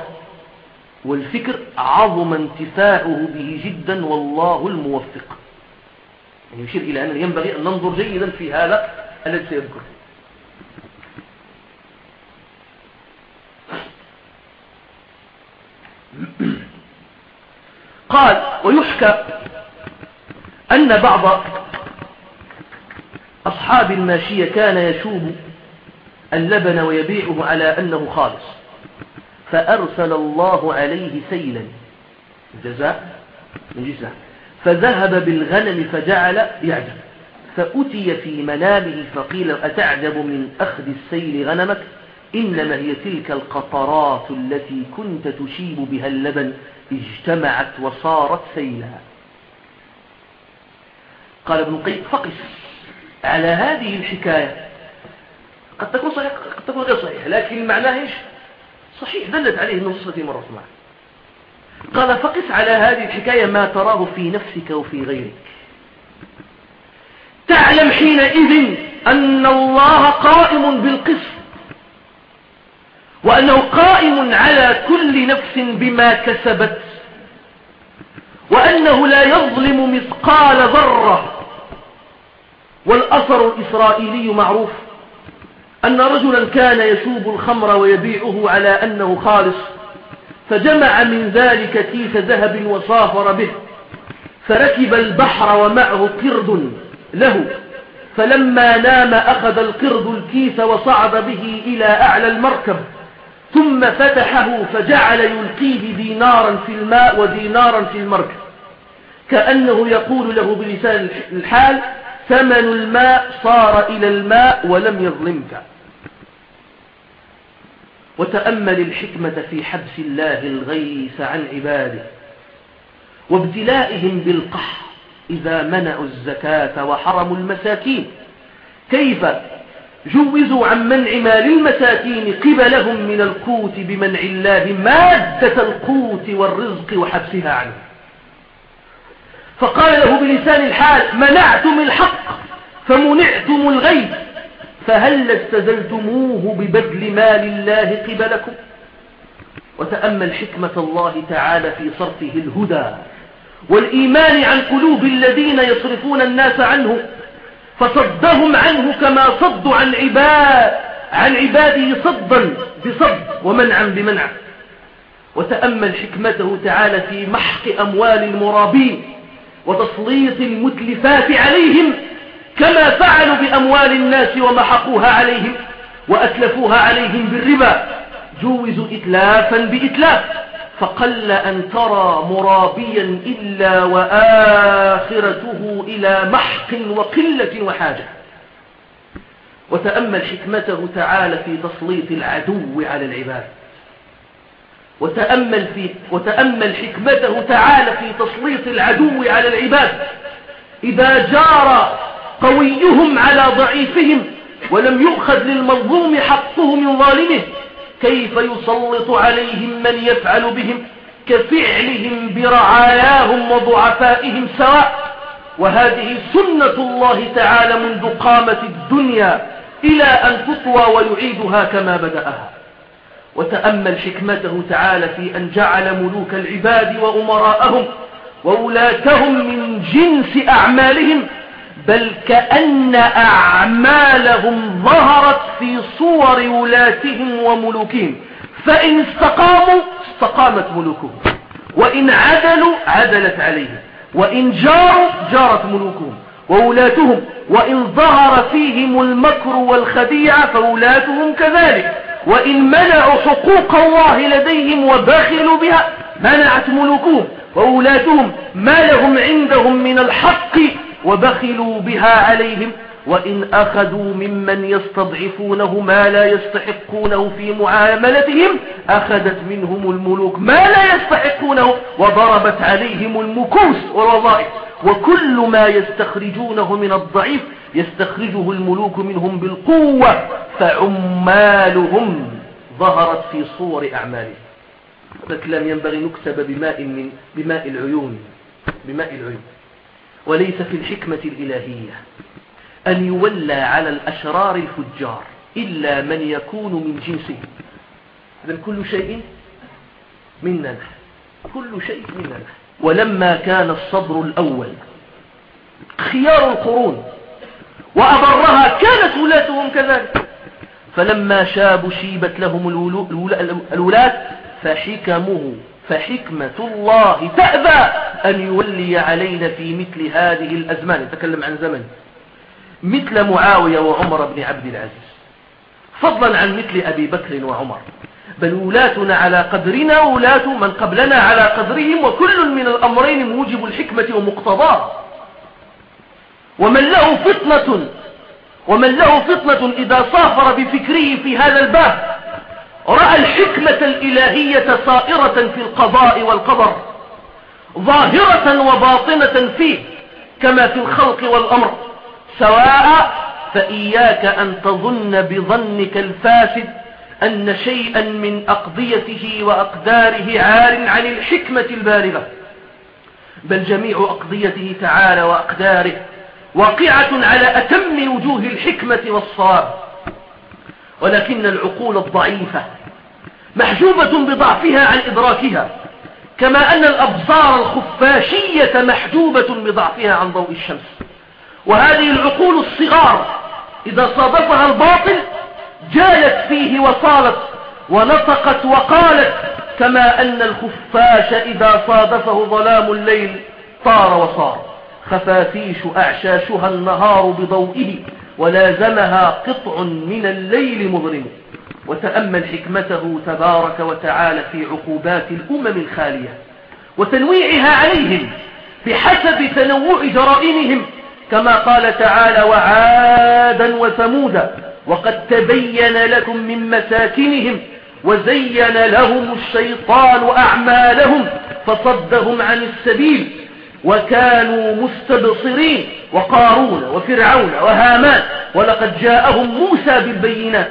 والفكر عظم انتفاعه به جدا والله الموفق. يعني يشير إلى أنه ينبغي أن ننظر جيدا في هذا الذي سيذكر. قال ويحكى أن بعض أصحاب الماشية كان يشوب اللبن ويبيعه على أنه خالص فأرسل الله عليه سيلا. جزاء؟ من جزاء. فذهب بالغنم فجعل يعجب. فأتي في منامه فقيل أتعجب من أخذ السيل غنمك؟ إنما هي تلك القطرات التي كنت تشيب بها اللبن اجتمعت وصارت سيلا. قال ابن قيم فقس على هذه الحكاية. قد تكون صحيح قد تكون غير صحيح لكن معناه إيش؟ صحيح دلت عليه النصوص التي مرت معه قال فقس على هذه الحكاية ما تراه في نفسك وفي غيرك. تعلم حينئذ أن الله قائم بالقسط. وأنه قائم على كل نفس بما كسبت وأنه لا يظلم مثقال ذرة. والأثر الإسرائيلي معروف أن رجلا كان يشوب الخمر ويبيعه على أنه خالص فجمع من ذلك كيس ذهب وصافر به فركب البحر ومعه قرد له فلما نام أخذ القرد الكيس وصعد به إلى أعلى المركب. ثم فتحه فجعل يلقيه دينارا في الماء ودينارا في المركب. كأنه يقول له بلسان الحال ثمن الماء صار إلى الماء ولم يظلمك. وتأمل الحكمة في حبس الله الغيث عن عباده وابتلائهم بالقحط إذا منعوا الزكاة وحرموا المساكين. كيف جوزوا عن منع ما للمساكين قبلهم من القوت بمنع الله مادة القوت والرزق وحبسها عنه. فقال له بلسان الحال منعتم الحق فمنعتم الغيب فهل استزلتموه ببذل مال الله قبلكم؟ وتأمل حكمة الله تعالى في صرفه الهدى والإيمان عن قلوب الذين يصرفون الناس عنه فصدهم عنه كما صدوا عن عباد عن عباده صدا بصد ومنعا بمنع. وتأمل حكمته تعالى في محق أموال المرابين وتسليط المتلفات عليهم كما فعلوا بأموال الناس ومحقوها عليهم وأتلفوها عليهم بالربا. جوزوا إتلافا بإتلاف. فقل أن ترى مرابيا إلا وآخرته إلى محق وقلة وحاجة. وتأمل حكمته تعالى في تسليط العدو على العباد. وتأمل, في وتأمل حكمته تعالى في تسليط العدو على العباد. إذا جار قويهم على ضعيفهم ولم يؤخذ للمظلوم حقه من ظالمه كيف يسلط عليهم من يفعل بهم كفعلهم برعاياهم وضعفائهم سواء. وهذه سنة الله تعالى منذ قامت الدنيا إلى أن تطوى ويعيدها كما بدأها. وتأمل حكمته تعالى في أن جعل ملوك العباد وأمراءهم وولاتهم من جنس أعمالهم بل كأن أعمالهم ظهرت في صور ولاتهم وملوكهم. فإن استقاموا استقامت ملوكهم. وإن عدلوا عدلت عليهم. وإن جاروا جارت ملوكهم وولاتهم. وإن ظهر فيهم المكر والخديعة فولاتهم كذلك. وإن منعوا حقوق الله لديهم وبخلوا بها منعت ملوكهم وولاتهم. ما لهم عندهم من الحق وبخلوا بها عليهم وإن أخذوا ممن يستضعفونه ما لا يستحقونه في معاملتهم أخذت منهم الملوك ما لا يستحقونه وضربت عليهم المكوس والوظائف. وكل ما يستخرجونه من الضعيف يستخرجه الملوك منهم بالقوة فعمالهم ظهرت في صور أعمالهم. هذا الكلام ينبغي نكتب بماء, من بماء العيون بماء العيون. وليس في الحكمة الإلهية. أن يولى على الأشرار الفجار إلا من يكون من جنسه. إذن كل شيء منا نحن كل شيء منا نحن ولما كان الصبر الأول خيار القرون وأبرها كانت ولاتهم كذلك. فلما شابوا شيبت لهم الولاة فحكمه فحكمة الله تأبى أن يولي علينا في مثل هذه الأزمان. نتكلم عن زمن. مثل معاوية وعمر بن عبد العزيز. فضلا عن مثل أبي بكر وعمر. بل ولاتنا على قدرنا ولاة من قبلنا على قدرهم وكل من الأمرين موجب الحكمة ومقتضاه. ومن له فتنة ومن له فتنة إذا صافر بفكره في هذا الباب رأى الحكمة الإلهية صائرة في القضاء والقدر ظاهرة وباطنة فيه كما في الخلق والأمر سواء فإياك أن تظن بظنك الفاسد أن شيئا من أقضيته وأقداره عار عن الحكمة البالغة بل جميع أقضيته تعالى وأقداره واقعة على أتم وجوه الحكمة والصواب. ولكن العقول الضعيفة محجوبة بضعفها عن إدراكها كما أن الأبصار الخفاشية محجوبة بضعفها عن ضوء الشمس. وهذه العقول الصغار إذا صادفها الباطل جالت فيه وصالت ونطقت وقالت كما أن الخفاش إذا صادفه ظلام الليل طار وصار. خفافيش أعشاشها النهار بضوئه ولازمها قطع من الليل مظلم. وتأمل حكمته تبارك وتعالى في عقوبات الأمم الخالية. وتنويعها عليهم بحسب تنوع جرائمهم. كما قال تعالى وعادا وثمودا وقد تبين لكم من مساكنهم وزين لهم الشيطان أعمالهم فصدهم عن السبيل وكانوا مستبصرين. وقارون وفرعون وهامان ولقد جاءهم موسى بالبينات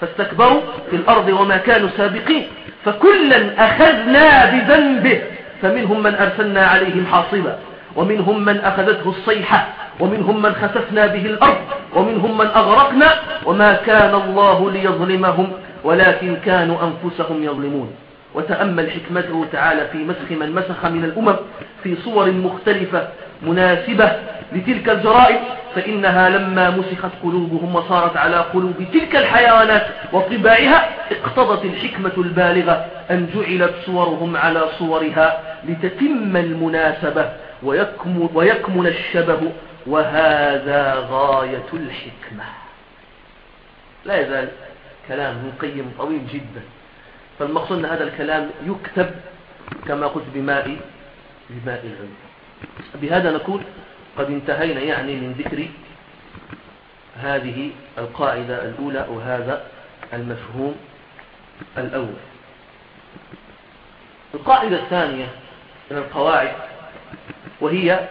فاستكبروا في الأرض وما كانوا سابقين فكلا أخذنا بذنبه فمنهم من أرسلنا عليهم حاصبا ومنهم من أخذته الصيحة ومنهم من خسفنا به الأرض ومنهم من أغرقنا وما كان الله ليظلمهم ولكن كانوا أنفسهم يظلمون وتأمل حكمته تعالى في مسخ من مسخ من الأمم في صور مختلفة مناسبة لتلك الجرائم فإنها لما مسخت قلوبهم وصارت على قلوب تلك الحيوانات وطباعها اقتضت الحكمة البالغة أن جعلت صورهم على صورها لتتم المناسبة ويكمل, ويكمل الشبه وهذا غاية الحكمة. لا يزال كلام مقيم طويل جدا. فالمقصود أن هذا الكلام يكتب كما قلت بماء بماء العلم. بهذا نكون قد انتهينا يعني من ذكر هذه القاعدة الأولى وهذا المفهوم الأول. القاعدة الثانية من القواعد وهي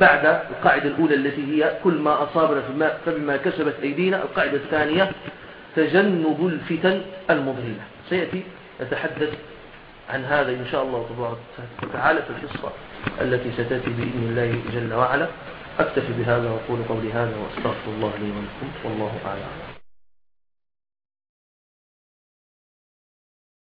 بعد القاعدة الأولى التي هي كل ما أصابنا فبما كسبت أيدينا القاعدة الثانية تجنب الفتن المضللة سيأتي نتحدث عن هذا إن شاء الله تبارك وتعالى في الحصة التي ستأتي بإذن الله جل وعلا. أكتفي بهذا وأقول قولي هذا وأستغفر الله لي ولكم والله أعلم.